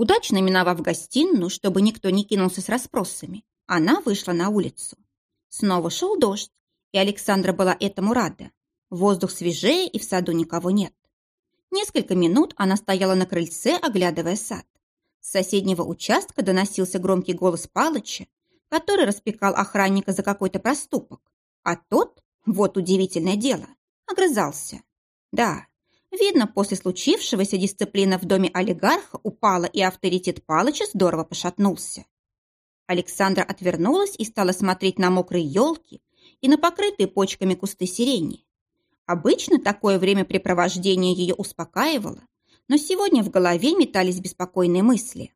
Удачно миновав гостиную, чтобы никто не кинулся с расспросами, она вышла на улицу. Снова шел дождь, и Александра была этому рада. Воздух свежее, и в саду никого нет. Несколько минут она стояла на крыльце, оглядывая сад. С соседнего участка доносился громкий голос Палыча, который распекал охранника за какой-то проступок. А тот, вот удивительное дело, огрызался. Да, видно, после случившегося дисциплина в доме олигарха упала, и авторитет Палыча здорово пошатнулся. Александра отвернулась и стала смотреть на мокрые елки и на покрытые почками кусты сирени. Обычно такое времяпрепровождение ее успокаивало, но сегодня в голове метались беспокойные мысли.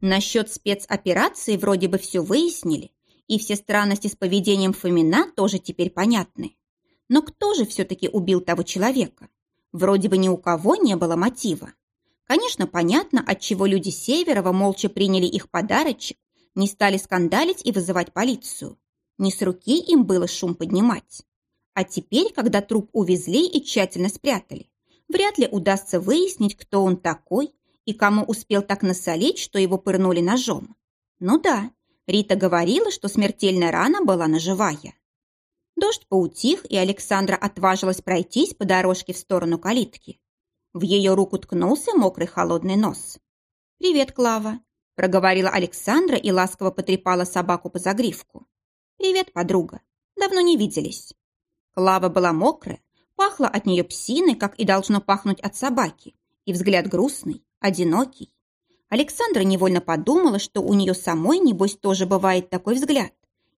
Насчет спецоперации вроде бы все выяснили, и все странности с поведением Фомина тоже теперь понятны. Но кто же все-таки убил того человека? Вроде бы ни у кого не было мотива. Конечно, понятно, отчего люди Северова молча приняли их подарочек, не стали скандалить и вызывать полицию. Не с руки им было шум поднимать. А теперь, когда труп увезли и тщательно спрятали, вряд ли удастся выяснить, кто он такой и кому успел так насолить, что его пырнули ножом. Ну да, Рита говорила, что смертельная рана была ножевая. Дождь поутих, и Александра отважилась пройтись по дорожке в сторону калитки. В ее руку ткнулся мокрый холодный нос. «Привет, Клава», – проговорила Александра и ласково потрепала собаку по загривку. «Привет, подруга. Давно не виделись». Клава была мокрая, пахла от нее псиной, как и должно пахнуть от собаки, и взгляд грустный, одинокий. Александра невольно подумала, что у нее самой, небось, тоже бывает такой взгляд.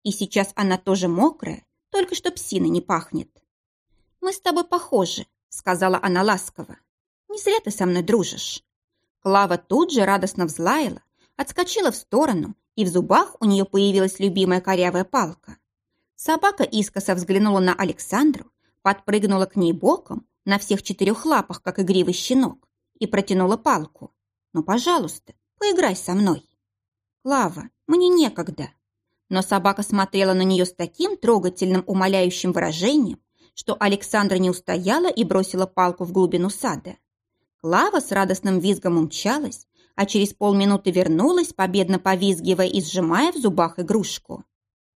И сейчас она тоже мокрая, только что псина не пахнет. «Мы с тобой похожи», — сказала она ласково. «Не зря ты со мной дружишь». Клава тут же радостно взлаяла, отскочила в сторону, и в зубах у нее появилась любимая корявая палка. Собака искоса взглянула на Александру, подпрыгнула к ней боком, на всех четырех лапах, как игривый щенок, и протянула палку. «Ну, пожалуйста, поиграй со мной». «Клава, мне некогда». Но собака смотрела на нее с таким трогательным, умоляющим выражением, что Александра не устояла и бросила палку в глубину сада. Клава с радостным визгом умчалась, а через полминуты вернулась, победно повизгивая и сжимая в зубах игрушку.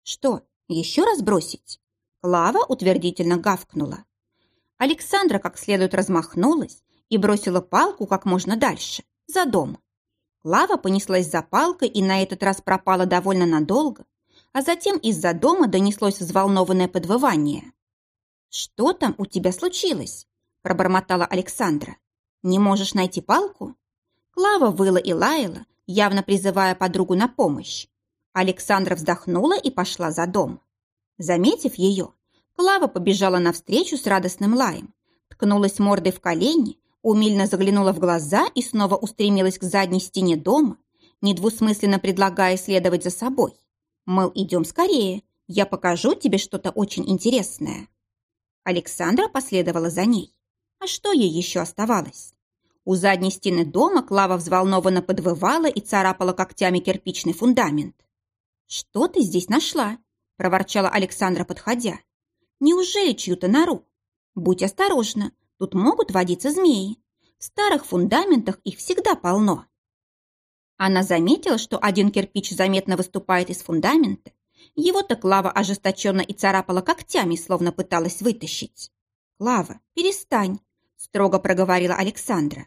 «Что, еще раз бросить?» Клава утвердительно гавкнула. Александра как следует размахнулась и бросила палку как можно дальше, за дом. Клава понеслась за палкой и на этот раз пропала довольно надолго, а затем из-за дома донеслось взволнованное подвывание. «Что там у тебя случилось?» – пробормотала Александра. «Не можешь найти палку?» Клава выла и лаяла, явно призывая подругу на помощь. Александра вздохнула и пошла за дом. Заметив ее, Клава побежала навстречу с радостным лаем, ткнулась мордой в колени умильно заглянула в глаза и снова устремилась к задней стене дома, недвусмысленно предлагая следовать за собой. Мол, идем скорее, я покажу тебе что-то очень интересное. Александра последовала за ней. А что ей еще оставалось? У задней стены дома Клава взволнованно подвывала и царапала когтями кирпичный фундамент. «Что ты здесь нашла?» – проворчала Александра, подходя. «Неужели чью-то нору? Будь осторожна, Тут могут водиться змеи. В старых фундаментах их всегда полно. Она заметила, что один кирпич заметно выступает из фундамента. Его-то Клава ожесточенно и царапала когтями, словно пыталась вытащить. «Клава, перестань», – строго проговорила Александра.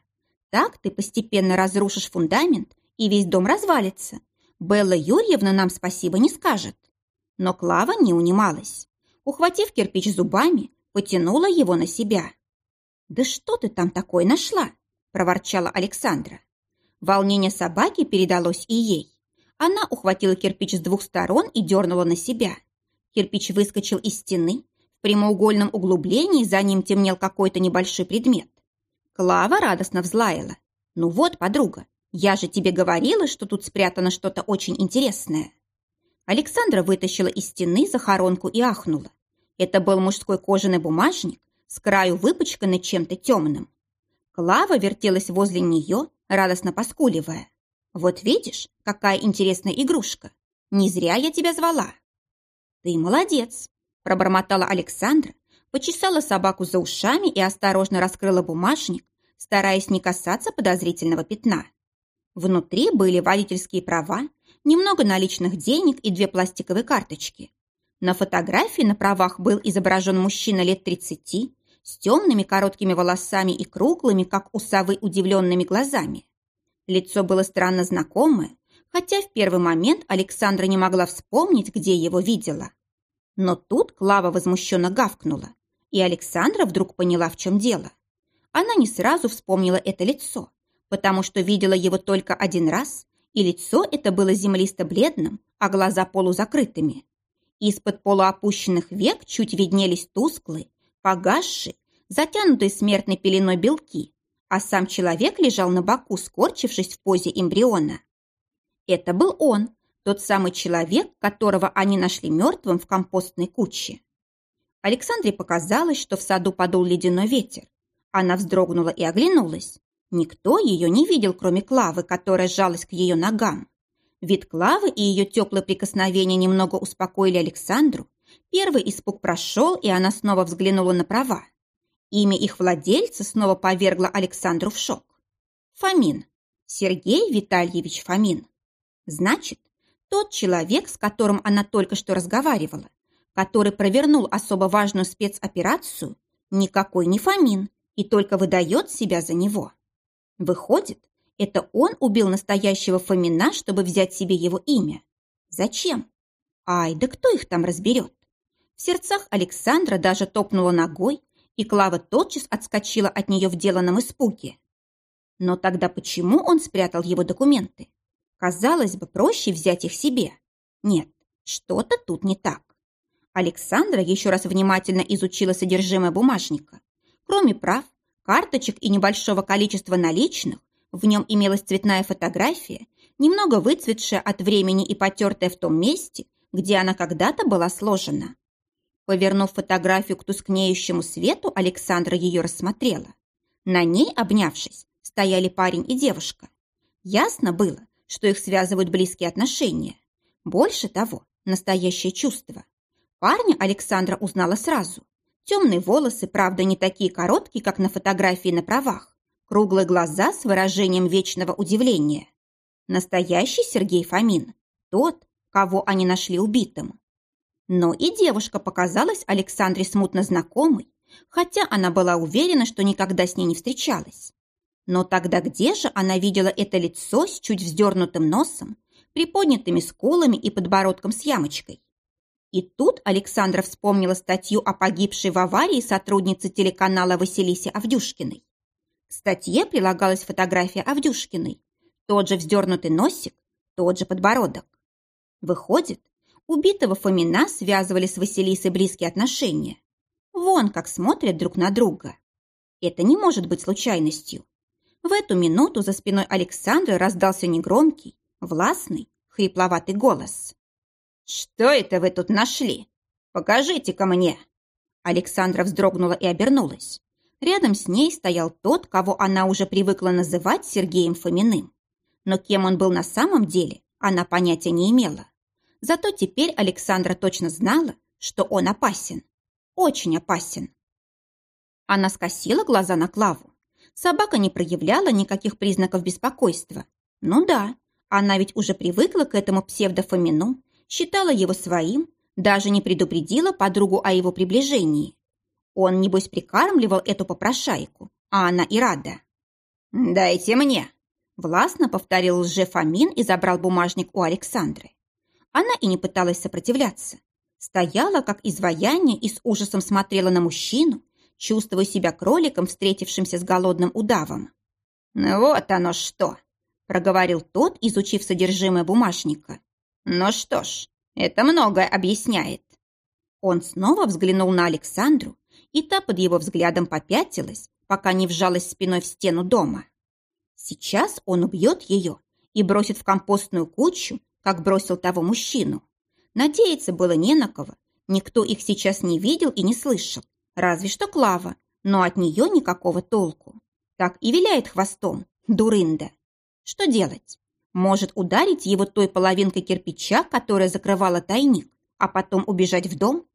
«Так ты постепенно разрушишь фундамент, и весь дом развалится. Белла Юрьевна нам спасибо не скажет». Но Клава не унималась. Ухватив кирпич зубами, потянула его на себя. «Да что ты там такое нашла?» – проворчала Александра. Волнение собаки передалось и ей. Она ухватила кирпич с двух сторон и дернула на себя. Кирпич выскочил из стены. В прямоугольном углублении за ним темнел какой-то небольшой предмет. Клава радостно взлаяла. «Ну вот, подруга, я же тебе говорила, что тут спрятано что-то очень интересное». Александра вытащила из стены захоронку и ахнула. Это был мужской кожаный бумажник, с краю выпачканной чем-то темным. Клава вертелась возле нее, радостно поскуливая. «Вот видишь, какая интересная игрушка! Не зря я тебя звала!» «Ты молодец!» – пробормотала Александра, почесала собаку за ушами и осторожно раскрыла бумажник, стараясь не касаться подозрительного пятна. Внутри были водительские права, немного наличных денег и две пластиковые карточки. На фотографии на правах был изображен мужчина лет 30 с темными короткими волосами и круглыми, как у совы, удивленными глазами. Лицо было странно знакомое, хотя в первый момент Александра не могла вспомнить, где его видела. Но тут Клава возмущенно гавкнула, и Александра вдруг поняла, в чем дело. Она не сразу вспомнила это лицо, потому что видела его только один раз, и лицо это было землисто-бледным, а глаза полузакрытыми. Из-под полуопущенных век чуть виднелись тусклые, погасшие, затянутые смертной пеленой белки, а сам человек лежал на боку, скорчившись в позе эмбриона. Это был он, тот самый человек, которого они нашли мертвым в компостной куче. Александре показалось, что в саду подул ледяной ветер. Она вздрогнула и оглянулась. Никто ее не видел, кроме Клавы, которая сжалась к ее ногам. Вид Клавы и ее теплое прикосновение немного успокоили Александру. Первый испуг прошел, и она снова взглянула на права. Имя их владельца снова повергло Александру в шок. Фомин. Сергей Витальевич Фомин. Значит, тот человек, с которым она только что разговаривала, который провернул особо важную спецоперацию, никакой не Фомин и только выдает себя за него. Выходит, это он убил настоящего Фомина, чтобы взять себе его имя. Зачем? Ай, да кто их там разберет? В сердцах Александра даже топнула ногой, и Клава тотчас отскочила от нее в деланном испуге. Но тогда почему он спрятал его документы? Казалось бы, проще взять их себе. Нет, что-то тут не так. Александра еще раз внимательно изучила содержимое бумажника. Кроме прав, карточек и небольшого количества наличных, в нем имелась цветная фотография, немного выцветшая от времени и потертая в том месте, где она когда-то была сложена. Повернув фотографию к тускнеющему свету, Александра ее рассмотрела. На ней, обнявшись, стояли парень и девушка. Ясно было, что их связывают близкие отношения. Больше того, настоящее чувство. Парня Александра узнала сразу. Темные волосы, правда, не такие короткие, как на фотографии на правах. Круглые глаза с выражением вечного удивления. Настоящий Сергей Фомин. Тот, кого они нашли убитым. Но и девушка показалась Александре смутно знакомой, хотя она была уверена, что никогда с ней не встречалась. Но тогда где же она видела это лицо с чуть вздернутым носом, приподнятыми скулами и подбородком с ямочкой? И тут Александра вспомнила статью о погибшей в аварии сотруднице телеканала Василисе Авдюшкиной. К статье прилагалась фотография Авдюшкиной, тот же вздернутый носик, тот же подбородок. Выходит, убитого Фомина связывали с Василисой близкие отношения. Вон как смотрят друг на друга. Это не может быть случайностью. В эту минуту за спиной Александра раздался негромкий, властный, хрипловатый голос. «Что это вы тут нашли? Покажите-ка мне!» Александра вздрогнула и обернулась. Рядом с ней стоял тот, кого она уже привыкла называть Сергеем Фоминым. Но кем он был на самом деле, она понятия не имела. Зато теперь Александра точно знала, что он опасен. Очень опасен. Она скосила глаза на Клаву. Собака не проявляла никаких признаков беспокойства. Ну да, она ведь уже привыкла к этому псевдофомину, считала его своим, даже не предупредила подругу о его приближении. Он, небось, прикармливал эту попрошайку, а она и рада. «Дайте мне!» Властно повторил лжефомин и забрал бумажник у Александры. Она и не пыталась сопротивляться. Стояла, как изваяние, и с ужасом смотрела на мужчину, чувствуя себя кроликом, встретившимся с голодным удавом. «Ну «Вот оно что!» – проговорил тот, изучив содержимое бумажника. «Ну что ж, это многое объясняет». Он снова взглянул на Александру, и та под его взглядом попятилась, пока не вжалась спиной в стену дома. Сейчас он убьет ее и бросит в компостную кучу, как бросил того мужчину. Надеяться было не на кого, никто их сейчас не видел и не слышал. Разве что Клава, но от нее никакого толку. Так и виляет хвостом, дурында. Что делать? Может ударить его той половинкой кирпича, которая закрывала тайник, а потом убежать в дом?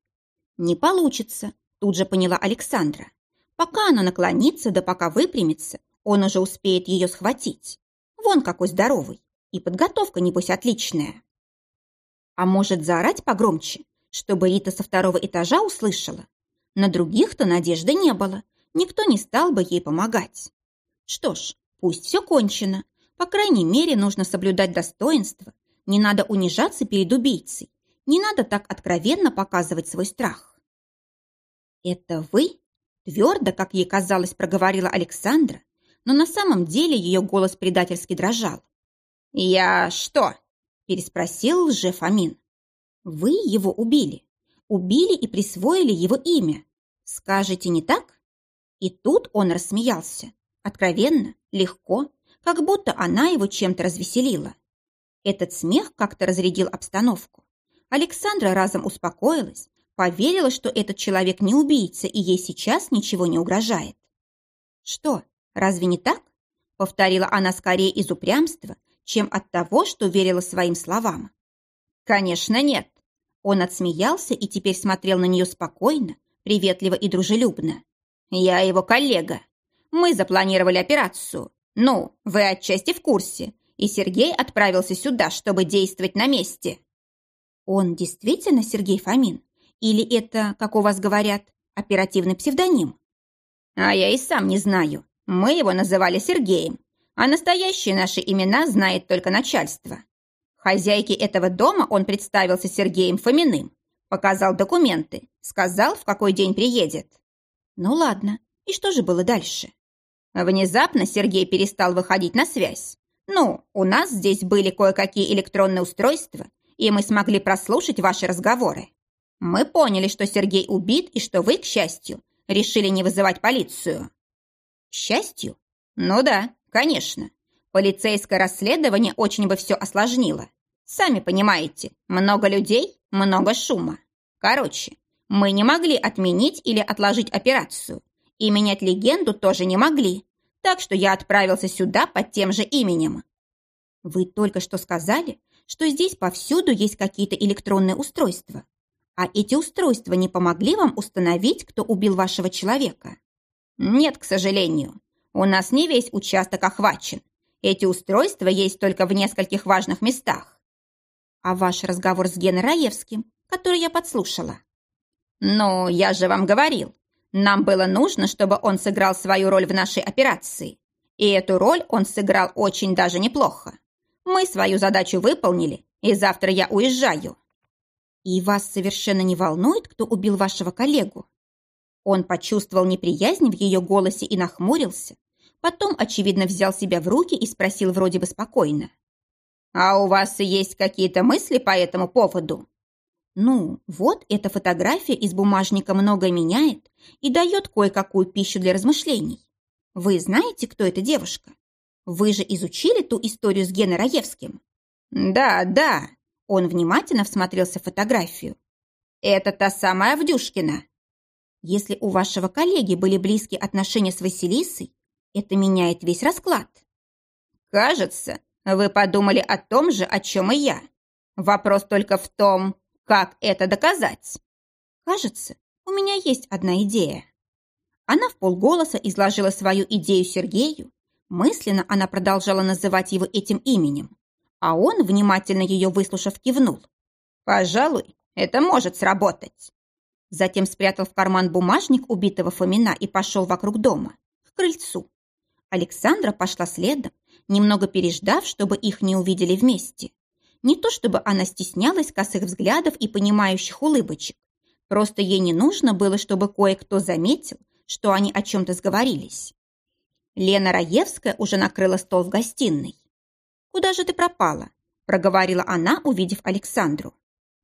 Не получится, тут же поняла Александра. Пока она наклонится, да пока выпрямится, он уже успеет ее схватить. Вон какой здоровый. И подготовка, небось, отличная. А может, заорать погромче, чтобы Рита со второго этажа услышала? На других-то надежды не было. Никто не стал бы ей помогать. Что ж, пусть все кончено. По крайней мере, нужно соблюдать достоинство. Не надо унижаться перед убийцей. Не надо так откровенно показывать свой страх. «Это вы?» Твердо, как ей казалось, проговорила Александра, но на самом деле ее голос предательски дрожал. «Я что?» – переспросил лжев Амин. «Вы его убили. Убили и присвоили его имя. Скажете, не так?» И тут он рассмеялся. Откровенно, легко, как будто она его чем-то развеселила. Этот смех как-то разрядил обстановку. Александра разом успокоилась, поверила, что этот человек не убийца и ей сейчас ничего не угрожает. «Что, разве не так?» — повторила она скорее из упрямства, чем от того, что верила своим словам. «Конечно, нет». Он отсмеялся и теперь смотрел на нее спокойно, приветливо и дружелюбно. «Я его коллега. Мы запланировали операцию. Ну, вы отчасти в курсе. И Сергей отправился сюда, чтобы действовать на месте». «Он действительно Сергей Фомин? Или это, как у вас говорят, оперативный псевдоним?» «А я и сам не знаю. Мы его называли Сергеем, а настоящие наши имена знает только начальство. Хозяйке этого дома он представился Сергеем Фоминым, показал документы, сказал, в какой день приедет. Ну ладно, и что же было дальше? Внезапно Сергей перестал выходить на связь. Ну, у нас здесь были кое-какие электронные устройства, и мы смогли прослушать ваши разговоры. Мы поняли, что Сергей убит и что вы, к счастью, решили не вызывать полицию. К счастью? Ну да, Конечно, полицейское расследование очень бы все осложнило. Сами понимаете, много людей, много шума. Короче, мы не могли отменить или отложить операцию. И менять легенду тоже не могли. Так что я отправился сюда под тем же именем. Вы только что сказали, что здесь повсюду есть какие-то электронные устройства. А эти устройства не помогли вам установить, кто убил вашего человека? Нет, к сожалению. У нас не весь участок охвачен. Эти устройства есть только в нескольких важных местах. А ваш разговор с Геной Раевским, который я подслушала? Ну, я же вам говорил. Нам было нужно, чтобы он сыграл свою роль в нашей операции. И эту роль он сыграл очень даже неплохо. Мы свою задачу выполнили, и завтра я уезжаю. И вас совершенно не волнует, кто убил вашего коллегу? Он почувствовал неприязнь в ее голосе и нахмурился, Потом, очевидно, взял себя в руки и спросил вроде бы спокойно. «А у вас есть какие-то мысли по этому поводу?» «Ну, вот эта фотография из бумажника многое меняет и дает кое-какую пищу для размышлений. Вы знаете, кто эта девушка? Вы же изучили ту историю с Геной Раевским?» «Да, да», — он внимательно всмотрелся в фотографию. «Это та самая Авдюшкина». «Если у вашего коллеги были близкие отношения с Василисой, это меняет весь расклад. Кажется, вы подумали о том же, о чем и я. Вопрос только в том, как это доказать. Кажется, у меня есть одна идея. Она в полголоса изложила свою идею Сергею. Мысленно она продолжала называть его этим именем. А он, внимательно ее выслушав, кивнул. «Пожалуй, это может сработать». Затем спрятал в карман бумажник убитого Фомина и пошел вокруг дома, к крыльцу. Александра пошла следом, немного переждав, чтобы их не увидели вместе. Не то чтобы она стеснялась косых взглядов и понимающих улыбочек. Просто ей не нужно было, чтобы кое-кто заметил, что они о чем-то сговорились. Лена Раевская уже накрыла стол в гостиной. «Куда же ты пропала?» – проговорила она, увидев Александру.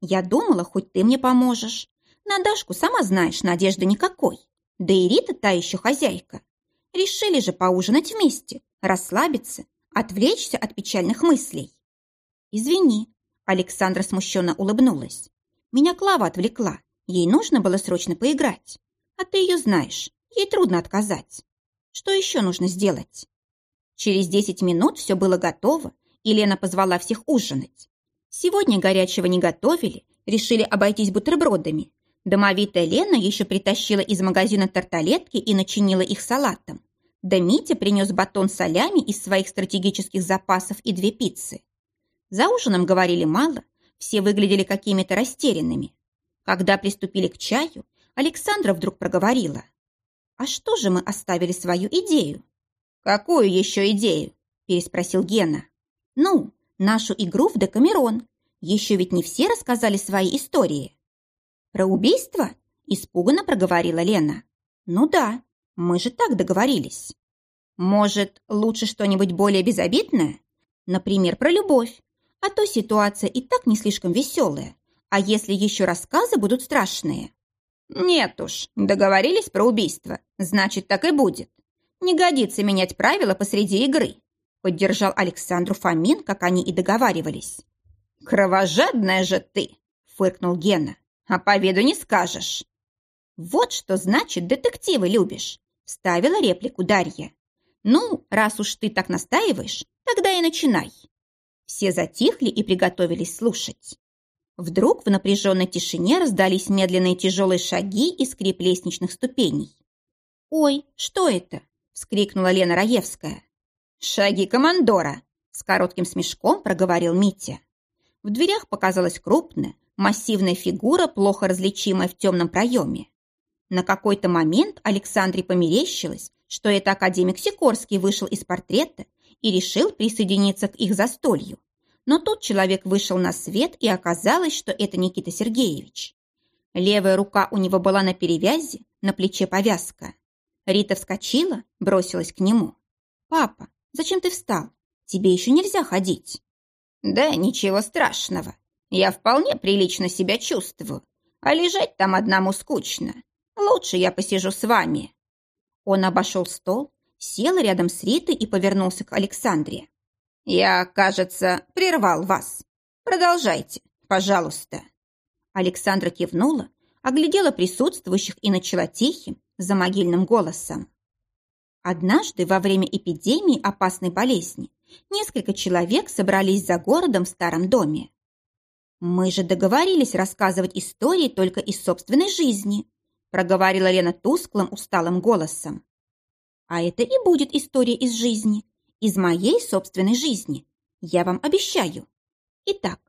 «Я думала, хоть ты мне поможешь. На Дашку, сама знаешь, надежды никакой. Да и Рита та еще хозяйка. Решили же поужинать вместе, расслабиться, отвлечься от печальных мыслей. «Извини», — Александра смущенно улыбнулась. «Меня Клава отвлекла. Ей нужно было срочно поиграть. А ты ее знаешь, ей трудно отказать. Что еще нужно сделать?» Через десять минут все было готово, и Лена позвала всех ужинать. Сегодня горячего не готовили, решили обойтись бутербродами, Домовитая Лена еще притащила из магазина тарталетки и начинила их салатом. Да Митя принес батон солями из своих стратегических запасов и две пиццы. За ужином говорили мало, все выглядели какими-то растерянными. Когда приступили к чаю, Александра вдруг проговорила. «А что же мы оставили свою идею?» «Какую еще идею?» – переспросил Гена. «Ну, нашу игру в Декамерон. Еще ведь не все рассказали свои истории». «Про убийство?» – испуганно проговорила Лена. «Ну да, мы же так договорились». «Может, лучше что-нибудь более безобидное? Например, про любовь. А то ситуация и так не слишком веселая. А если еще рассказы будут страшные?» «Нет уж, договорились про убийство. Значит, так и будет. Не годится менять правила посреди игры», поддержал Александру Фомин, как они и договаривались. «Кровожадная же ты!» фыркнул Гена. «А по виду не скажешь». «Вот что значит детективы любишь», ставила реплику Дарья. «Ну, раз уж ты так настаиваешь, тогда и начинай». Все затихли и приготовились слушать. Вдруг в напряженной тишине раздались медленные тяжелые шаги и скрип лестничных ступеней. «Ой, что это?» – вскрикнула Лена Раевская. «Шаги командора!» – с коротким смешком проговорил Митя. В дверях показалась крупная, массивная фигура, плохо различимая в темном проеме. На какой-то момент Александре померещилось, что это академик Сикорский вышел из портрета и решил присоединиться к их застолью. Но тут человек вышел на свет, и оказалось, что это Никита Сергеевич. Левая рука у него была на перевязи, на плече повязка. Рита вскочила, бросилась к нему. «Папа, зачем ты встал? Тебе еще нельзя ходить». «Да ничего страшного. Я вполне прилично себя чувствую. А лежать там одному скучно. Лучше я посижу с вами». Он обошел стол, сел рядом с Ритой и повернулся к Александре. «Я, кажется, прервал вас. Продолжайте, пожалуйста». Александра кивнула, оглядела присутствующих и начала тихим, за могильным голосом. Однажды во время эпидемии опасной болезни несколько человек собрались за городом в старом доме. «Мы же договорились рассказывать истории только из собственной жизни», проговорила Лена тусклым, усталым голосом. «А это и будет история из жизни, из моей собственной жизни. Я вам обещаю. Итак,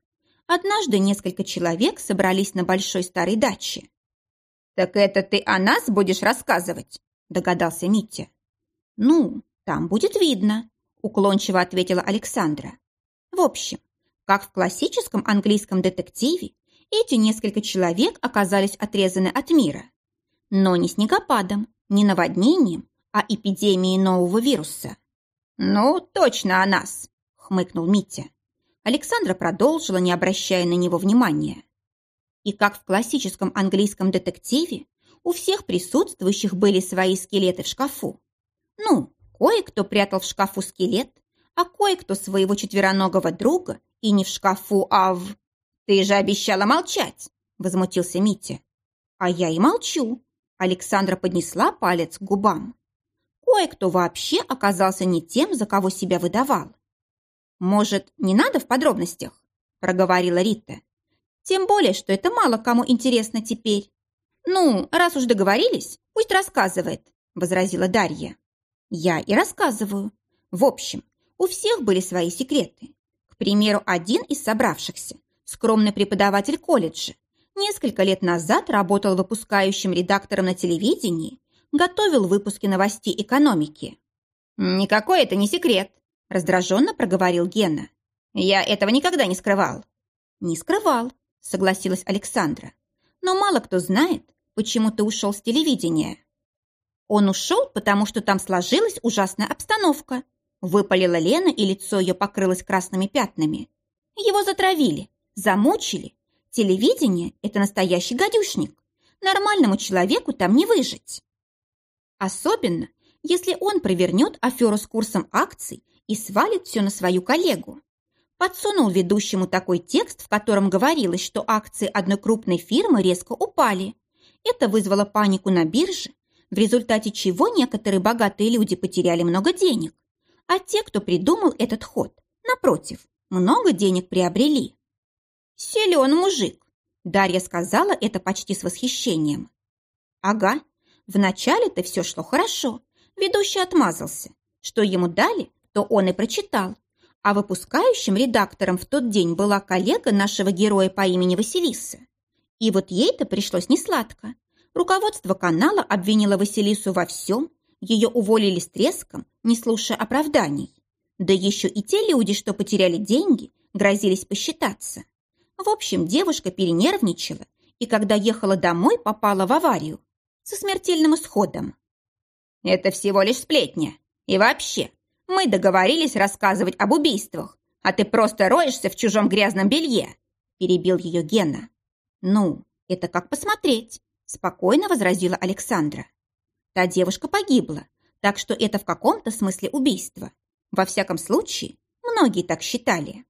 однажды несколько человек собрались на большой старой даче. «Так это ты о нас будешь рассказывать?» – догадался Митя. «Ну, там будет видно», – уклончиво ответила Александра. «В общем, как в классическом английском детективе, эти несколько человек оказались отрезаны от мира. Но не снегопадом, не наводнением, а эпидемией нового вируса. «Ну, точно о нас», — хмыкнул Митя. Александра продолжила, не обращая на него внимания. И как в классическом английском детективе, у всех присутствующих были свои скелеты в шкафу. Ну, кое-кто прятал в шкафу скелет, а кое-кто своего четвероногого друга и не в шкафу, а в... «Ты же обещала молчать!» – возмутился Митя. «А я и молчу!» – Александра поднесла палец к губам. Кое-кто вообще оказался не тем, за кого себя выдавал. «Может, не надо в подробностях?» – проговорила Рита. «Тем более, что это мало кому интересно теперь». «Ну, раз уж договорились, пусть рассказывает», – возразила Дарья. «Я и рассказываю. В общем, у всех были свои секреты. К примеру, один из собравшихся, скромный преподаватель колледжа, несколько лет назад работал выпускающим редактором на телевидении готовил выпуски новостей экономики. «Никакой это не секрет», – раздраженно проговорил Гена. «Я этого никогда не скрывал». «Не скрывал», – согласилась Александра. «Но мало кто знает, почему ты ушел с телевидения». «Он ушел, потому что там сложилась ужасная обстановка», – выпалила Лена, и лицо ее покрылось красными пятнами. «Его затравили, замучили. Телевидение – это настоящий гадюшник. Нормальному человеку там не выжить». Особенно, если он провернет аферу с курсом акций и свалит все на свою коллегу. Подсунул ведущему такой текст, в котором говорилось, что акции одной крупной фирмы резко упали. Это вызвало панику на бирже, в результате чего некоторые богатые люди потеряли много денег. А те, кто придумал этот ход, напротив, много денег приобрели. «Силен мужик», – Дарья сказала это почти с восхищением. «Ага, Вначале-то все шло хорошо. Ведущий отмазался. Что ему дали, то он и прочитал. А выпускающим редактором в тот день была коллега нашего героя по имени Василиса. И вот ей-то пришлось несладко. Руководство канала обвинило Василису во всем, ее уволили с треском, не слушая оправданий. Да еще и те люди, что потеряли деньги, грозились посчитаться. В общем, девушка перенервничала и, когда ехала домой, попала в аварию со смертельным исходом. «Это всего лишь сплетня. И вообще, мы договорились рассказывать об убийствах, а ты просто роешься в чужом грязном белье», перебил ее Гена. «Ну, это как посмотреть», спокойно возразила Александра. Та девушка погибла, так что это в каком-то смысле убийство. Во всяком случае, многие так считали.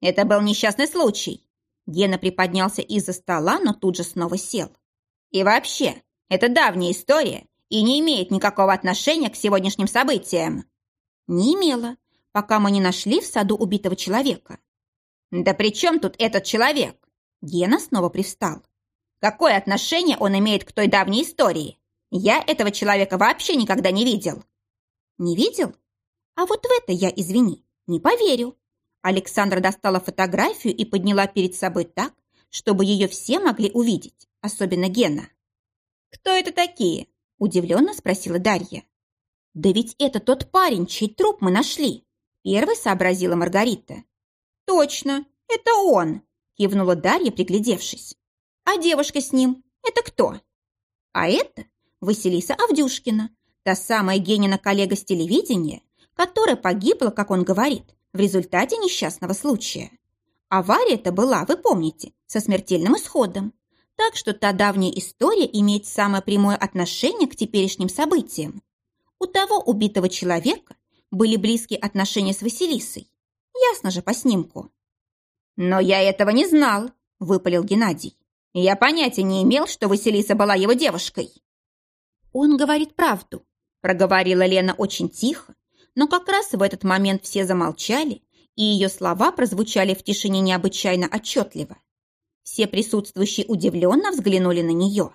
Это был несчастный случай. Гена приподнялся из-за стола, но тут же снова сел. И вообще, это давняя история и не имеет никакого отношения к сегодняшним событиям. Не имела, пока мы не нашли в саду убитого человека. Да при чем тут этот человек? Гена снова привстал. Какое отношение он имеет к той давней истории? Я этого человека вообще никогда не видел. Не видел? А вот в это я, извини, не поверю. Александра достала фотографию и подняла перед собой так, чтобы ее все могли увидеть, особенно Гена. «Кто это такие?» – удивленно спросила Дарья. «Да ведь это тот парень, чей труп мы нашли», – первой сообразила Маргарита. «Точно, это он», – кивнула Дарья, приглядевшись. «А девушка с ним – это кто?» «А это Василиса Авдюшкина, та самая Генина коллега с телевидения, которая погибла, как он говорит, в результате несчастного случая. Авария-то была, вы помните, со смертельным исходом. Так что та давняя история имеет самое прямое отношение к теперешним событиям. У того убитого человека были близкие отношения с Василисой. Ясно же по снимку. «Но я этого не знал», – выпалил Геннадий. «Я понятия не имел, что Василиса была его девушкой». «Он говорит правду», – проговорила Лена очень тихо, но как раз в этот момент все замолчали, и ее слова прозвучали в тишине необычайно отчетливо. Все присутствующие удивленно взглянули на нее.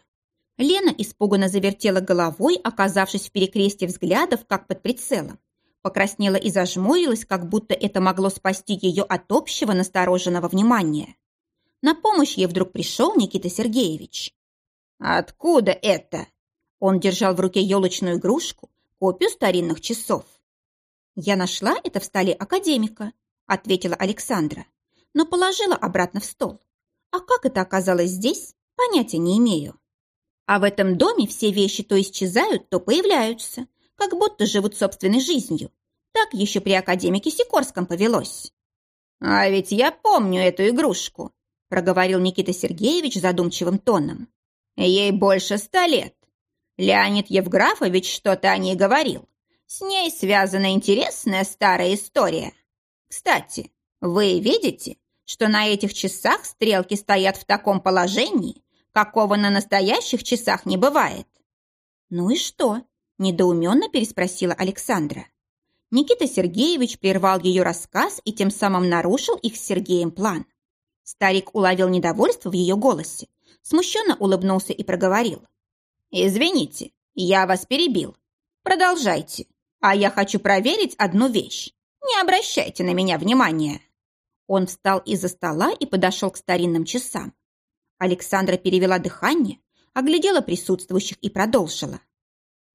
Лена испуганно завертела головой, оказавшись в перекрестье взглядов, как под прицелом. Покраснела и зажмурилась, как будто это могло спасти ее от общего настороженного внимания. На помощь ей вдруг пришел Никита Сергеевич. «Откуда это?» Он держал в руке елочную игрушку, копию старинных часов. «Я нашла это в столе академика», — ответила Александра, но положила обратно в стол. «А как это оказалось здесь, понятия не имею. А в этом доме все вещи то исчезают, то появляются, как будто живут собственной жизнью. Так еще при академике Сикорском повелось». «А ведь я помню эту игрушку», — проговорил Никита Сергеевич задумчивым тоном. «Ей больше ста лет. Леонид Евграфович что-то о ней говорил. С ней связана интересная старая история. Кстати, вы видите, что на этих часах стрелки стоят в таком положении, какого на настоящих часах не бывает? Ну и что? Недоуменно переспросила Александра. Никита Сергеевич прервал ее рассказ и тем самым нарушил их с Сергеем план. Старик уловил недовольство в ее голосе, смущенно улыбнулся и проговорил. «Извините, я вас перебил. Продолжайте. А я хочу проверить одну вещь. Не обращайте на меня внимания». Он встал из-за стола и подошел к старинным часам. Александра перевела дыхание, оглядела присутствующих и продолжила.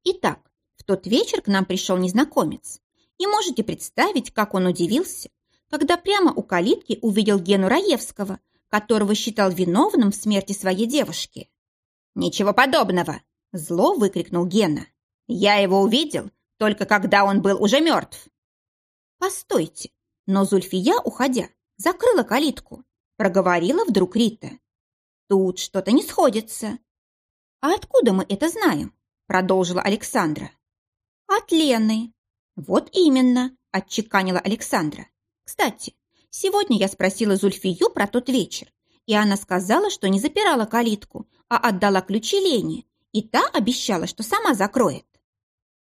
«Итак, в тот вечер к нам пришел незнакомец. И можете представить, как он удивился, когда прямо у калитки увидел Гену Раевского, которого считал виновным в смерти своей девушки. «Ничего подобного!» – зло выкрикнул Гена. «Я его увидел, только когда он был уже мертв». «Постойте!» Но Зульфия, уходя, закрыла калитку. Проговорила вдруг Рита. «Тут что-то не сходится». «А откуда мы это знаем?» Продолжила Александра. «От Лены». «Вот именно», – отчеканила Александра. «Кстати, сегодня я спросила Зульфию про тот вечер, и она сказала, что не запирала калитку, а отдала ключи Лене, и та обещала, что сама закроет.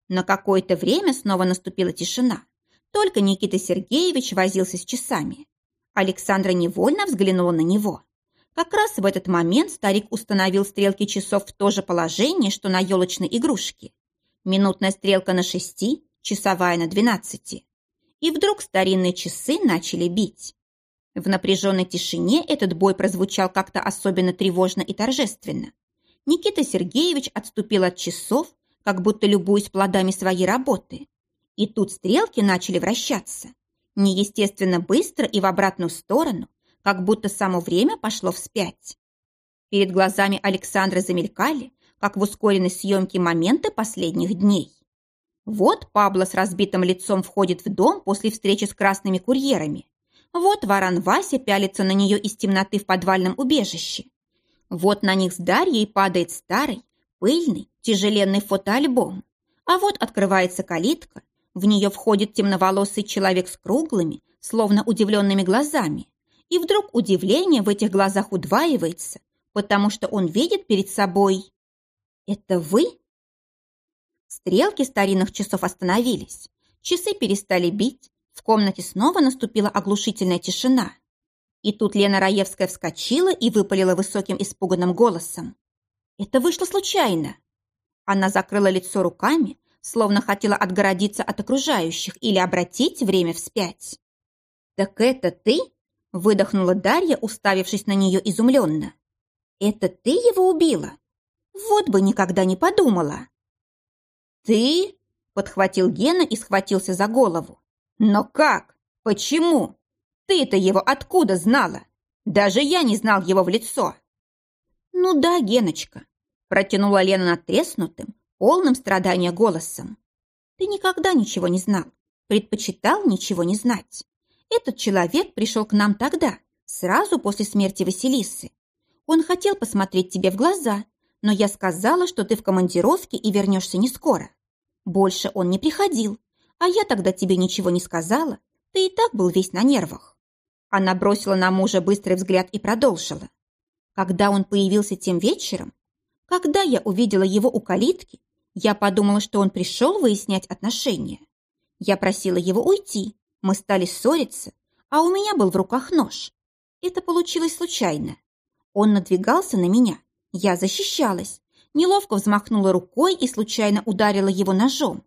На какое-то время снова наступила тишина. Только Никита Сергеевич возился с часами. Александра невольно взглянула на него. Как раз в этот момент старик установил стрелки часов в то же положение, что на елочной игрушке. Минутная стрелка на шести, часовая на двенадцати. И вдруг старинные часы начали бить. В напряженной тишине этот бой прозвучал как-то особенно тревожно и торжественно. Никита Сергеевич отступил от часов, как будто любуясь плодами своей работы. И тут стрелки начали вращаться. Неестественно быстро и в обратную сторону, как будто само время пошло вспять. Перед глазами Александра замелькали, как в ускоренной съемке моменты последних дней. Вот Пабло с разбитым лицом входит в дом после встречи с красными курьерами. Вот варан Вася пялится на нее из темноты в подвальном убежище. Вот на них с Дарьей падает старый, пыльный, тяжеленный фотоальбом. А вот открывается калитка, в нее входит темноволосый человек с круглыми, словно удивленными глазами. И вдруг удивление в этих глазах удваивается, потому что он видит перед собой... «Это вы?» Стрелки старинных часов остановились. Часы перестали бить. В комнате снова наступила оглушительная тишина. И тут Лена Раевская вскочила и выпалила высоким испуганным голосом. «Это вышло случайно!» Она закрыла лицо руками, словно хотела отгородиться от окружающих или обратить время вспять. «Так это ты?» – выдохнула Дарья, уставившись на нее изумленно. «Это ты его убила? Вот бы никогда не подумала!» «Ты?» – подхватил Гена и схватился за голову. «Но как? Почему? Ты-то его откуда знала? Даже я не знал его в лицо!» «Ну да, Геночка», – протянула Лена натреснутым, полным страдания голосом. Ты никогда ничего не знал, предпочитал ничего не знать. Этот человек пришел к нам тогда, сразу после смерти Василисы. Он хотел посмотреть тебе в глаза, но я сказала, что ты в командировке и вернешься не скоро. Больше он не приходил, а я тогда тебе ничего не сказала, ты и так был весь на нервах. Она бросила на мужа быстрый взгляд и продолжила. Когда он появился тем вечером, когда я увидела его у калитки, я подумала, что он пришел выяснять отношения. Я просила его уйти, мы стали ссориться, а у меня был в руках нож. Это получилось случайно. Он надвигался на меня, я защищалась, неловко взмахнула рукой и случайно ударила его ножом.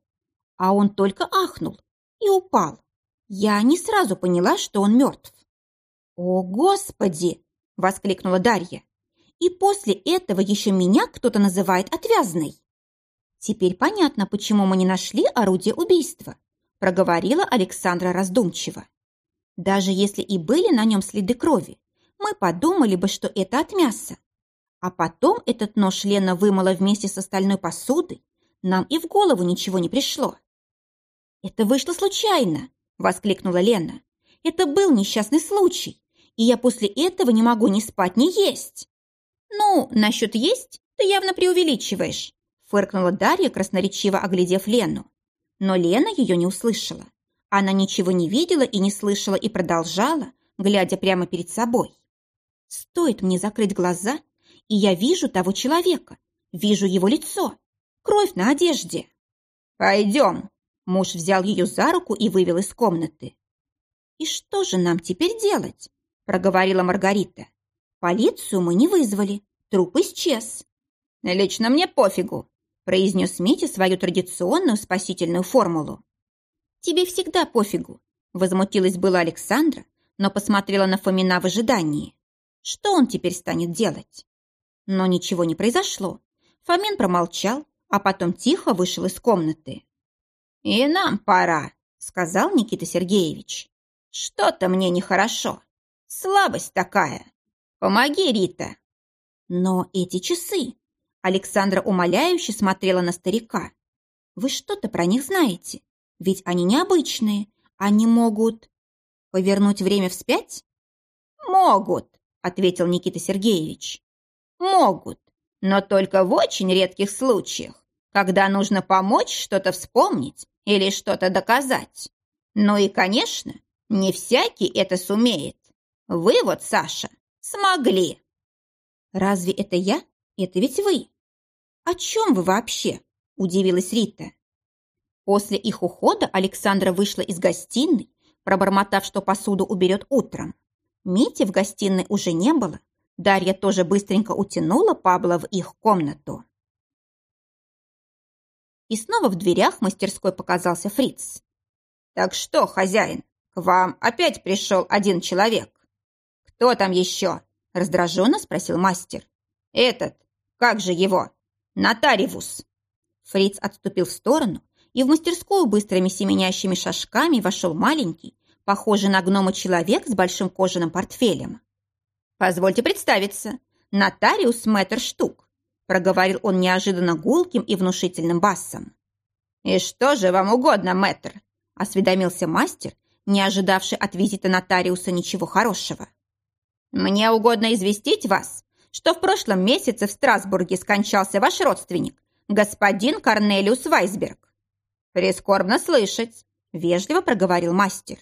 А он только ахнул и упал. Я не сразу поняла, что он мертв. «О, Господи!» – воскликнула Дарья. «И после этого еще меня кто-то называет отвязной». «Теперь понятно, почему мы не нашли орудие убийства», проговорила Александра раздумчиво. «Даже если и были на нем следы крови, мы подумали бы, что это от мяса. А потом этот нож Лена вымыла вместе с остальной посудой, нам и в голову ничего не пришло». «Это вышло случайно», — воскликнула Лена. «Это был несчастный случай, и я после этого не могу ни спать, ни есть». «Ну, насчет есть ты явно преувеличиваешь», фыркнула Дарья, красноречиво оглядев Лену. Но Лена ее не услышала. Она ничего не видела и не слышала и продолжала, глядя прямо перед собой. Стоит мне закрыть глаза, и я вижу того человека, вижу его лицо, кровь на одежде. «Пойдем!» Муж взял ее за руку и вывел из комнаты. «И что же нам теперь делать?» проговорила Маргарита. «Полицию мы не вызвали, труп исчез». «Лично мне пофигу произнес Митя свою традиционную спасительную формулу. «Тебе всегда пофигу», – возмутилась была Александра, но посмотрела на Фомина в ожидании. Что он теперь станет делать? Но ничего не произошло. Фомин промолчал, а потом тихо вышел из комнаты. «И нам пора», — сказал Никита Сергеевич. «Что-то мне нехорошо. Слабость такая. Помоги, Рита». «Но эти часы», Александра умоляюще смотрела на старика. «Вы что-то про них знаете? Ведь они необычные. Они могут...» «Повернуть время вспять?» «Могут», — ответил Никита Сергеевич. «Могут, но только в очень редких случаях, когда нужно помочь что-то вспомнить или что-то доказать. Ну и, конечно, не всякий это сумеет. Вы вот, Саша, смогли». «Разве это я? Это ведь вы. «О чем вы вообще?» – удивилась Рита. После их ухода Александра вышла из гостиной, пробормотав, что посуду уберет утром. Мити в гостиной уже не было. Дарья тоже быстренько утянула Павла в их комнату. И снова в дверях мастерской показался Фриц. «Так что, хозяин, к вам опять пришел один человек?» «Кто там еще?» – раздраженно спросил мастер. «Этот, как же его? Нотаривус!» Фриц отступил в сторону, и в мастерскую быстрыми семенящими шажками вошел маленький, похожий на гнома человек с большим кожаным портфелем. «Позвольте представиться, нотариус Мэтр Штук», проговорил он неожиданно гулким и внушительным басом. «И что же вам угодно, мэтр?» осведомился мастер, не ожидавший от визита нотариуса ничего хорошего. «Мне угодно известить вас, что в прошлом месяце в Страсбурге скончался ваш родственник, господин Корнелиус Вайсберг. Прискорбно слышать, вежливо проговорил мастер.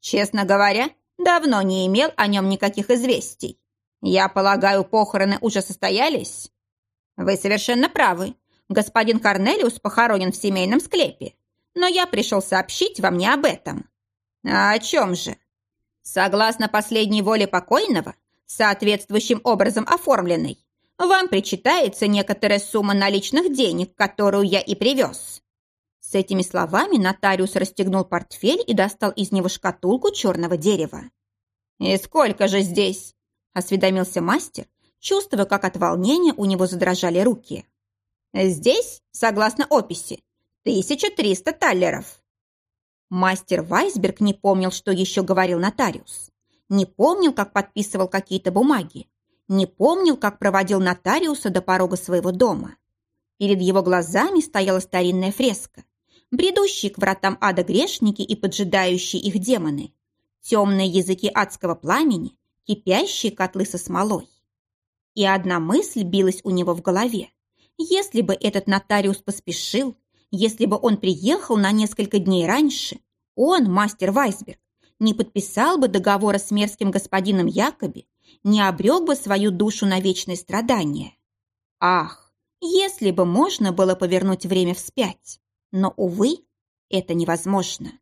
Честно говоря, давно не имел о нем никаких известий. Я полагаю, похороны уже состоялись? Вы совершенно правы. Господин Корнелиус похоронен в семейном склепе. Но я пришел сообщить вам не об этом. А о чем же? Согласно последней воле покойного, соответствующим образом оформленной, вам причитается некоторая сумма наличных денег, которую я и привез». С этими словами нотариус расстегнул портфель и достал из него шкатулку черного дерева. «И сколько же здесь?» – осведомился мастер, чувствуя, как от волнения у него задрожали руки. «Здесь, согласно описи, 1300 таллеров». Мастер Вайсберг не помнил, что еще говорил нотариус. Не помнил, как подписывал какие-то бумаги не помнил, как проводил нотариуса до порога своего дома. Перед его глазами стояла старинная фреска, бредущие к вратам ада грешники и поджидающие их демоны, темные языки адского пламени, кипящие котлы со смолой. И одна мысль билась у него в голове. Если бы этот нотариус поспешил, если бы он приехал на несколько дней раньше, он, мастер Вайсберг, не подписал бы договора с мерзким господином Якоби, не обрек бы свою душу на вечные страдания. Ах, если бы можно было повернуть время вспять. Но, увы, это невозможно.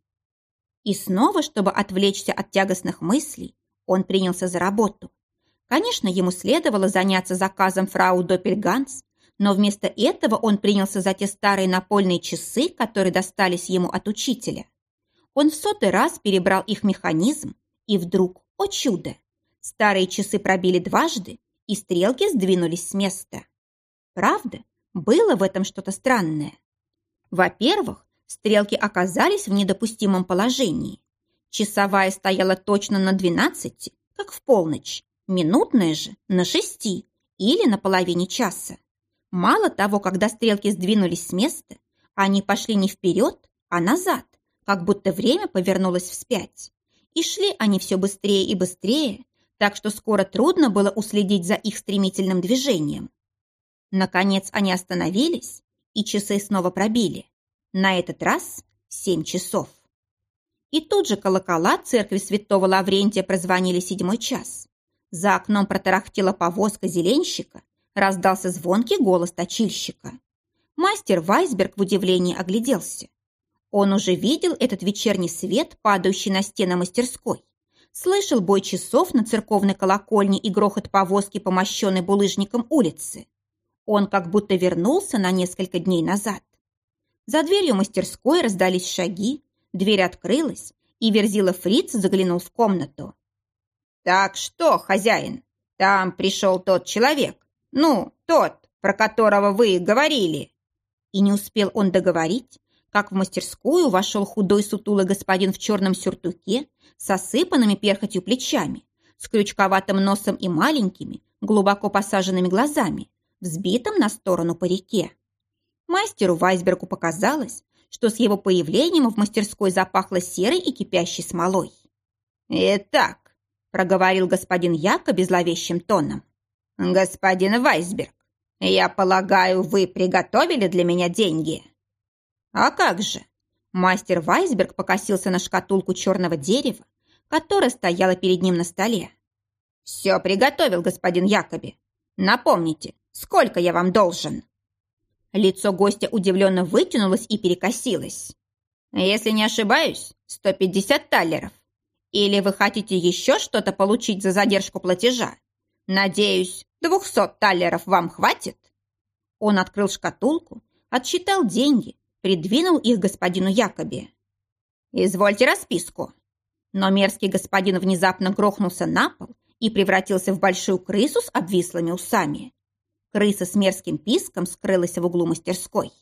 И снова, чтобы отвлечься от тягостных мыслей, он принялся за работу. Конечно, ему следовало заняться заказом фрау Доппельганс, но вместо этого он принялся за те старые напольные часы, которые достались ему от учителя. Он в сотый раз перебрал их механизм, и вдруг, о чудо, Старые часы пробили дважды, и стрелки сдвинулись с места. Правда, было в этом что-то странное. Во-первых, стрелки оказались в недопустимом положении. Часовая стояла точно на 12, как в полночь, минутная же на 6 или на половине часа. Мало того, когда стрелки сдвинулись с места, они пошли не вперед, а назад, как будто время повернулось вспять. И шли они все быстрее и быстрее, так что скоро трудно было уследить за их стремительным движением. Наконец они остановились, и часы снова пробили. На этот раз семь часов. И тут же колокола церкви святого Лаврентия прозвонили седьмой час. За окном протарахтела повозка зеленщика, раздался звонкий голос точильщика. Мастер Вайсберг в удивлении огляделся. Он уже видел этот вечерний свет, падающий на стены мастерской слышал бой часов на церковной колокольне и грохот повозки по мощенной булыжником улице. Он как будто вернулся на несколько дней назад. За дверью мастерской раздались шаги, дверь открылась, и Верзила Фриц заглянул в комнату. «Так что, хозяин, там пришел тот человек, ну, тот, про которого вы говорили». И не успел он договорить, как в мастерскую вошел худой сутулый господин в черном сюртуке с осыпанными перхотью плечами, с крючковатым носом и маленькими, глубоко посаженными глазами, взбитым на сторону по реке. Мастеру Вайсбергу показалось, что с его появлением в мастерской запахло серой и кипящей смолой. «Итак», — проговорил господин Якоби зловещим тоном, «господин Вайсберг, я полагаю, вы приготовили для меня деньги?» А как же? Мастер Вайсберг покосился на шкатулку черного дерева, которая стояла перед ним на столе. «Все приготовил, господин Якоби. Напомните, сколько я вам должен?» Лицо гостя удивленно вытянулось и перекосилось. «Если не ошибаюсь, 150 таллеров. Или вы хотите еще что-то получить за задержку платежа? Надеюсь, 200 таллеров вам хватит?» Он открыл шкатулку, отсчитал деньги, придвинул их господину Якобе. «Извольте расписку». Но мерзкий господин внезапно грохнулся на пол и превратился в большую крысу с обвислыми усами. Крыса с мерзким писком скрылась в углу мастерской.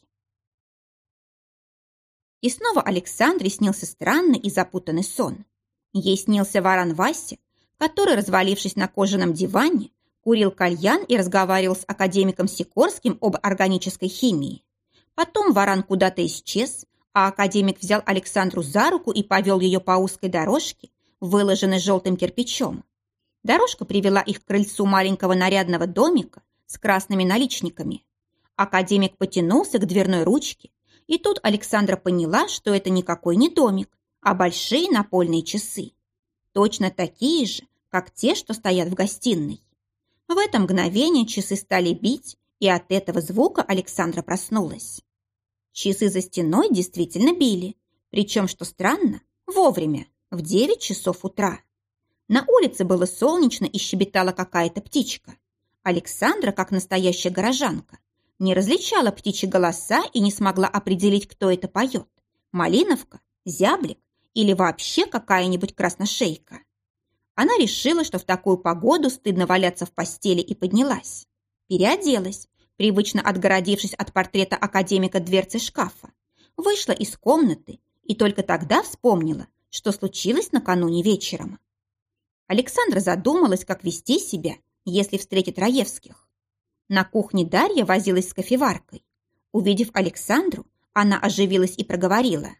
И снова Александре снился странный и запутанный сон. Ей снился варан Вася, который, развалившись на кожаном диване, курил кальян и разговаривал с академиком Сикорским об органической химии. Потом варан куда-то исчез, а академик взял Александру за руку и повел ее по узкой дорожке, выложенной желтым кирпичом. Дорожка привела их к крыльцу маленького нарядного домика с красными наличниками. Академик потянулся к дверной ручке, и тут Александра поняла, что это никакой не домик, а большие напольные часы. Точно такие же, как те, что стоят в гостиной. В это мгновение часы стали бить, и от этого звука Александра проснулась. Часы за стеной действительно били, причем, что странно, вовремя, в 9 часов утра. На улице было солнечно и щебетала какая-то птичка. Александра, как настоящая горожанка, не различала птичьи голоса и не смогла определить, кто это поет. Малиновка, зяблик или вообще какая-нибудь красношейка. Она решила, что в такую погоду стыдно валяться в постели и поднялась. Переоделась, привычно отгородившись от портрета академика дверцы шкафа. Вышла из комнаты и только тогда вспомнила, что случилось накануне вечером. Александра задумалась, как вести себя, если встретит Раевских. На кухне Дарья возилась с кофеваркой. Увидев Александру, она оживилась и проговорила.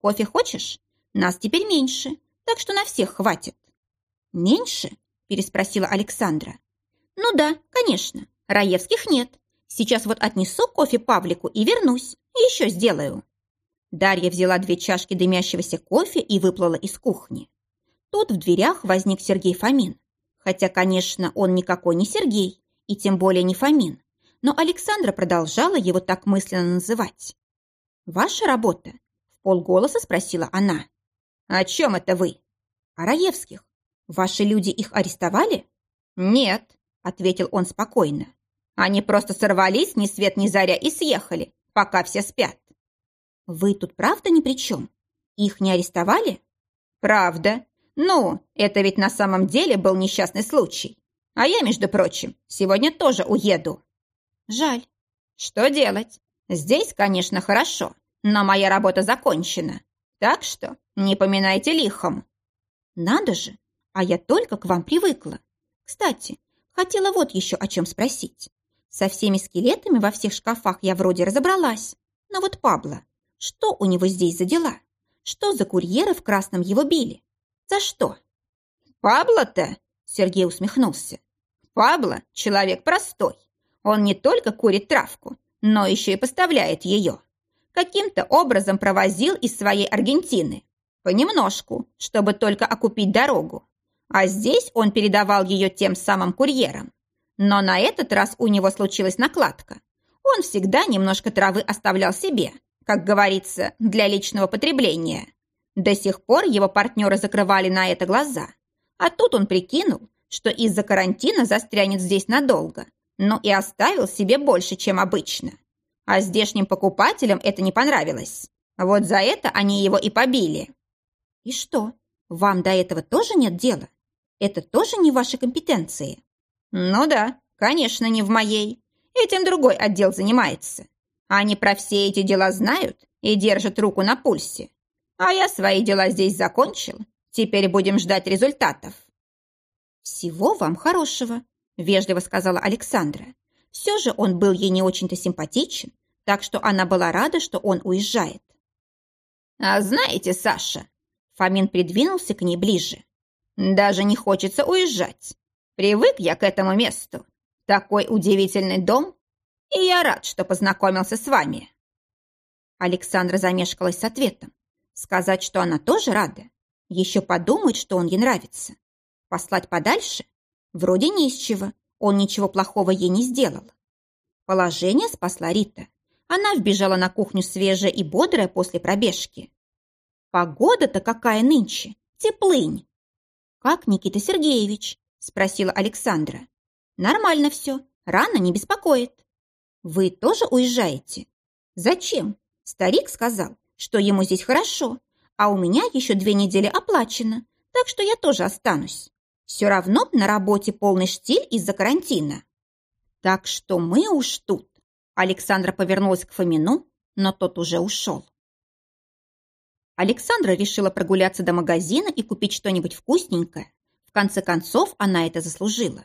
«Кофе хочешь? Нас теперь меньше, так что на всех хватит». «Меньше?» – переспросила Александра. «Ну да, конечно. Раевских нет. Сейчас вот отнесу кофе Павлику и вернусь. Еще сделаю». Дарья взяла две чашки дымящегося кофе и выплыла из кухни. Тут в дверях возник Сергей Фомин. Хотя, конечно, он никакой не Сергей, и тем более не Фомин. Но Александра продолжала его так мысленно называть. «Ваша работа?» – в полголоса спросила она. «О чем это вы?» «О Раевских. Ваши люди их арестовали?» «Нет», — ответил он спокойно. «Они просто сорвались ни свет ни заря и съехали, пока все спят». «Вы тут правда ни при чем? Их не арестовали?» «Правда. Ну, это ведь на самом деле был несчастный случай. А я, между прочим, сегодня тоже уеду». «Жаль. Что делать? Здесь, конечно, хорошо, но моя работа закончена. Так что не поминайте лихом». «Надо же, а я только к вам привыкла. Кстати, хотела вот еще о чем спросить. Со всеми скелетами во всех шкафах я вроде разобралась. Но вот Пабло, что у него здесь за дела? Что за курьеры в красном его били? За что? Пабло-то? Сергей усмехнулся. Пабло – человек простой. Он не только курит травку, но еще и поставляет ее. Каким-то образом провозил из своей Аргентины. Понемножку, чтобы только окупить дорогу а здесь он передавал ее тем самым курьерам. Но на этот раз у него случилась накладка. Он всегда немножко травы оставлял себе, как говорится, для личного потребления. До сих пор его партнеры закрывали на это глаза. А тут он прикинул, что из-за карантина застрянет здесь надолго, но и оставил себе больше, чем обычно. А здешним покупателям это не понравилось. Вот за это они его и побили. И что, вам до этого тоже нет дела? Это тоже не в вашей компетенции? Ну да, конечно, не в моей. Этим другой отдел занимается. Они про все эти дела знают и держат руку на пульсе. А я свои дела здесь закончил. Теперь будем ждать результатов. Всего вам хорошего, вежливо сказала Александра. Все же он был ей не очень-то симпатичен, так что она была рада, что он уезжает. «А знаете, Саша...» Фомин придвинулся к ней ближе. Даже не хочется уезжать. Привык я к этому месту. Такой удивительный дом. И я рад, что познакомился с вами. Александра замешкалась с ответом. Сказать, что она тоже рада. Еще подумать, что он ей нравится. Послать подальше? Вроде не из чего. Он ничего плохого ей не сделал. Положение спасла Рита. Она вбежала на кухню свежая и бодрая после пробежки. Погода-то какая нынче! Теплынь! «Как Никита Сергеевич?» – спросила Александра. «Нормально все. Рано не беспокоит». «Вы тоже уезжаете?» «Зачем? Старик сказал, что ему здесь хорошо, а у меня еще две недели оплачено, так что я тоже останусь. Все равно на работе полный штиль из-за карантина. Так что мы уж тут. Александра повернулась к Фомину, но тот уже ушел. Александра решила прогуляться до магазина и купить что-нибудь вкусненькое. В конце концов, она это заслужила.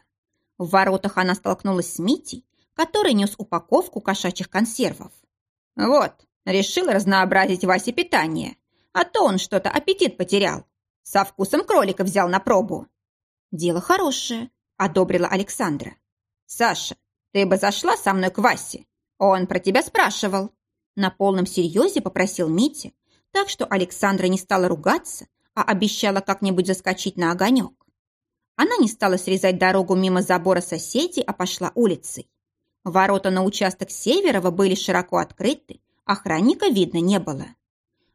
В воротах она столкнулась с Митей, который нес упаковку кошачьих консервов. «Вот, решил разнообразить Васе питание, а то он что-то аппетит потерял. Со вкусом кролика взял на пробу». «Дело хорошее», — одобрила Александра. «Саша, ты бы зашла со мной к Васе. Он про тебя спрашивал». На полном серьезе попросил Митя, так что Александра не стала ругаться, а обещала как-нибудь заскочить на огонек. Она не стала срезать дорогу мимо забора соседей, а пошла улицей. Ворота на участок Северова были широко открыты, охранника видно не было.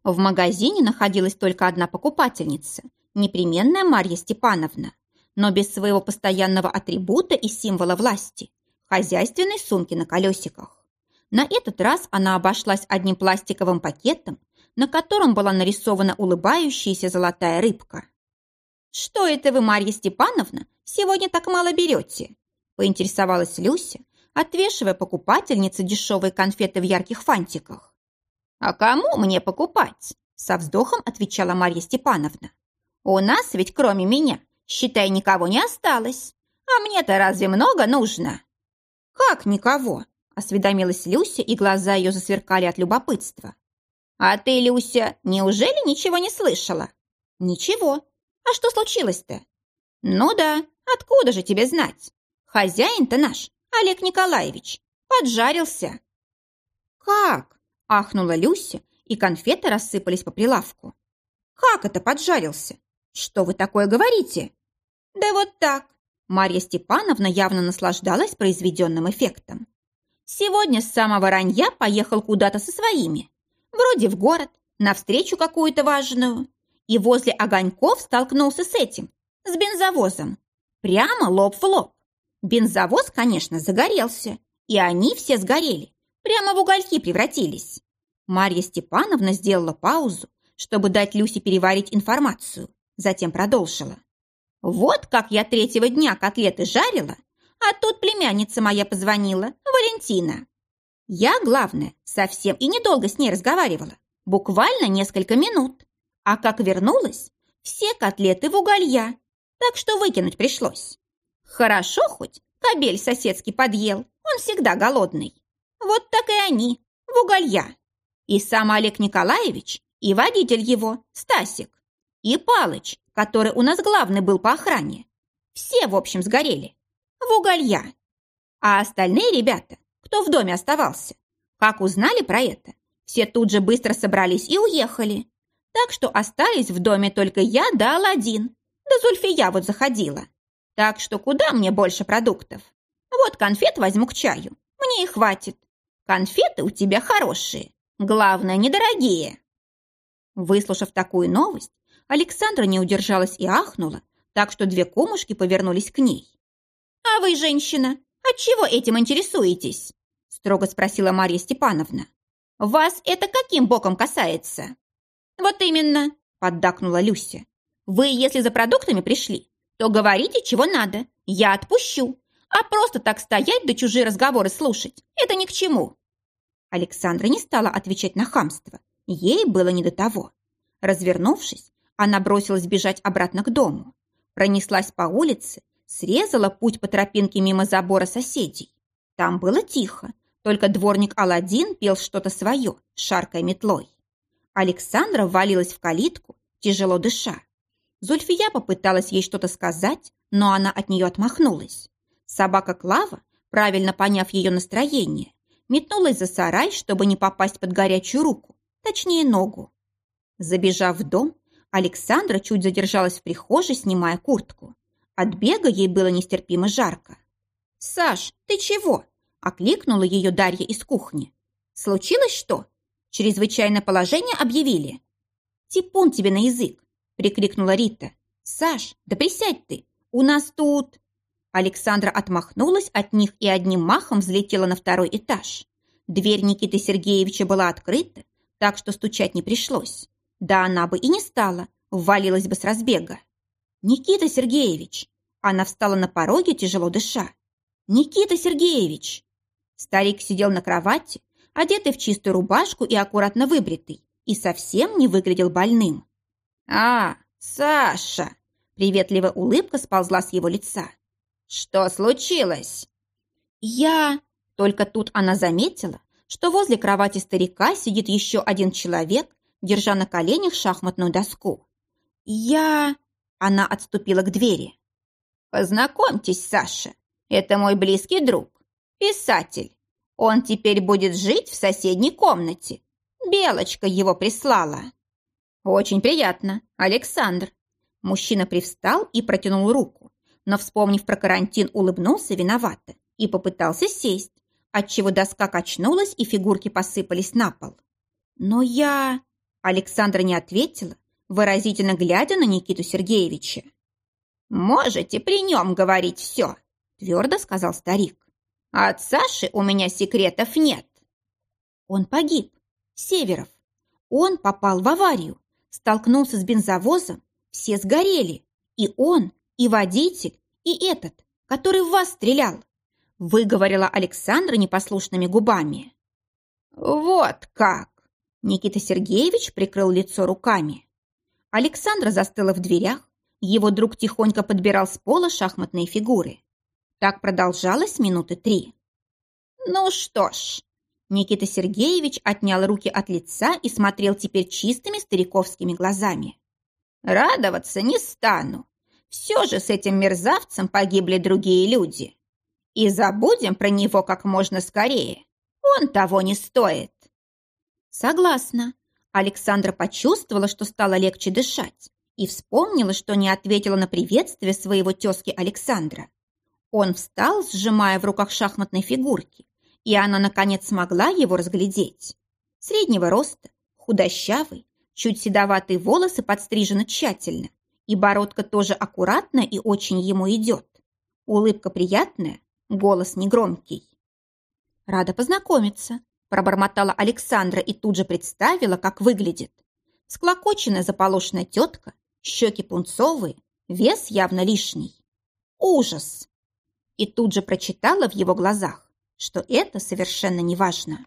В магазине находилась только одна покупательница, непременная Марья Степановна, но без своего постоянного атрибута и символа власти – хозяйственной сумки на колесиках. На этот раз она обошлась одним пластиковым пакетом, на котором была нарисована улыбающаяся золотая рыбка. «Что это вы, Марья Степановна, сегодня так мало берете?» – поинтересовалась Люся, отвешивая покупательнице дешевые конфеты в ярких фантиках. «А кому мне покупать?» – со вздохом отвечала Марья Степановна. «У нас ведь кроме меня, считай, никого не осталось. А мне-то разве много нужно?» «Как никого?» – осведомилась Люся, и глаза ее засверкали от любопытства. «А ты, Люся, неужели ничего не слышала?» «Ничего. А что случилось-то?» «Ну да, откуда же тебе знать? Хозяин-то наш Олег Николаевич, поджарился». «Как?» – ахнула Люся, и конфеты рассыпались по прилавку. «Как это поджарился? Что вы такое говорите?» «Да вот так». Марья Степановна явно наслаждалась произведенным эффектом. «Сегодня с самого ранья поехал куда-то со своими. Вроде в город, навстречу какую-то важную. И возле огоньков столкнулся с этим, с бензовозом. Прямо лоб в лоб. Бензовоз, конечно, загорелся, и они все сгорели, прямо в угольки превратились. Марья Степановна сделала паузу, чтобы дать Люсе переварить информацию, затем продолжила. «Вот как я третьего дня котлеты жарила, а тут племянница моя позвонила, Валентина. Я, главное, совсем и недолго с ней разговаривала, буквально несколько минут. А как вернулась, все котлеты в уголья, так что выкинуть пришлось. Хорошо хоть кобель соседский подъел, он всегда голодный. Вот так и они, в уголья. И сам Олег Николаевич, и водитель его, Стасик, и Палыч, который у нас главный был по охране. Все, в общем, сгорели. В уголья. А остальные ребята, кто в доме оставался, как узнали про это, все тут же быстро собрались и уехали. Так что остались в доме только я да Аладдин. Да Зульфия вот заходила. Так что куда мне больше продуктов? Вот конфет возьму к чаю. Мне и хватит. Конфеты у тебя хорошие. Главное, недорогие. Выслушав такую новость, Александра не удержалась и ахнула, так что две кумушки повернулись к ней. «А вы, женщина, отчего этим интересуетесь?» строго спросила Марья Степановна. «Вас это каким боком касается?» «Вот именно», – поддакнула Люся. «Вы, если за продуктами пришли, то говорите, чего надо. Я отпущу. А просто так стоять да чужие разговоры слушать – это ни к чему». Александра не стала отвечать на хамство. Ей было не до того. Развернувшись, она бросилась бежать обратно к дому. Пронеслась по улице, срезала путь по тропинке мимо забора соседей. Там было тихо, только дворник Аладдин пел что-то свое, шаркой метлой. Александра ввалилась в калитку, тяжело дыша. Зульфия попыталась ей что-то сказать, но она от нее отмахнулась. Собака Клава, правильно поняв ее настроение, метнулась за сарай, чтобы не попасть под горячую руку, точнее ногу. Забежав в дом, Александра чуть задержалась в прихожей, снимая куртку. От бега ей было нестерпимо жарко. «Саш, ты чего?» – окликнула ее Дарья из кухни. «Случилось что? Чрезвычайное положение объявили?» «Типун тебе на язык! – прикрикнула Рита. «Саш, да присядь ты! У нас тут...» Александра отмахнулась от них и одним махом взлетела на второй этаж. Дверь Никиты Сергеевича была открыта, так что стучать не пришлось. Да она бы и не стала, ввалилась бы с разбега. «Никита Сергеевич!» Она встала на пороге, тяжело дыша. «Никита Сергеевич!» Старик сидел на кровати, одетый в чистую рубашку и аккуратно выбритый, и совсем не выглядел больным. «А, Саша!» Приветливая улыбка сползла с его лица. «Что случилось?» «Я...» Только тут она заметила, что возле кровати старика сидит еще один человек, держа на коленях шахматную доску. «Я...» Она отступила к двери. «Познакомьтесь, Саша, это мой близкий друг, писатель. Он теперь будет жить в соседней комнате. Белочка его прислала». «Очень приятно, Александр». Мужчина привстал и протянул руку, но, вспомнив про карантин, улыбнулся виновато и попытался сесть, отчего доска качнулась и фигурки посыпались на пол. «Но я...» Александра не ответила, выразительно глядя на Никиту Сергеевича. «Можете при нем говорить все», – твердо сказал старик. «А от Саши у меня секретов нет». Он погиб. Северов. Он попал в аварию, столкнулся с бензовозом, все сгорели. И он, и водитель, и этот, который в вас стрелял выговорила Александра непослушными губами. «Вот как!» Никита Сергеевич прикрыл лицо руками. Александра застыла в дверях, его друг тихонько подбирал с пола шахматные фигуры. Так продолжалось минуты три. «Ну что ж...» Никита Сергеевич отнял руки от лица и смотрел теперь чистыми стариковскими глазами. «Радоваться не стану. Все же с этим мерзавцем погибли другие люди. И забудем про него как можно скорее. Он того не стоит. Согласна. Александра почувствовала, что стало легче дышать, и вспомнила, что не ответила на приветствие своего тезки Александра. Он встал, сжимая в руках шахматной фигурки, и она, наконец, смогла его разглядеть. Среднего роста, худощавый, чуть седоватые волосы подстрижены тщательно, и бородка тоже аккуратно и очень ему идет. Улыбка приятная, голос негромкий. «Рада познакомиться», – пробормотала Александра и тут же представила, как выглядит. Склокоченная заполошенная тетка, щеки пунцовые, вес явно лишний. Ужас! И тут же прочитала в его глазах, что это совершенно неважно.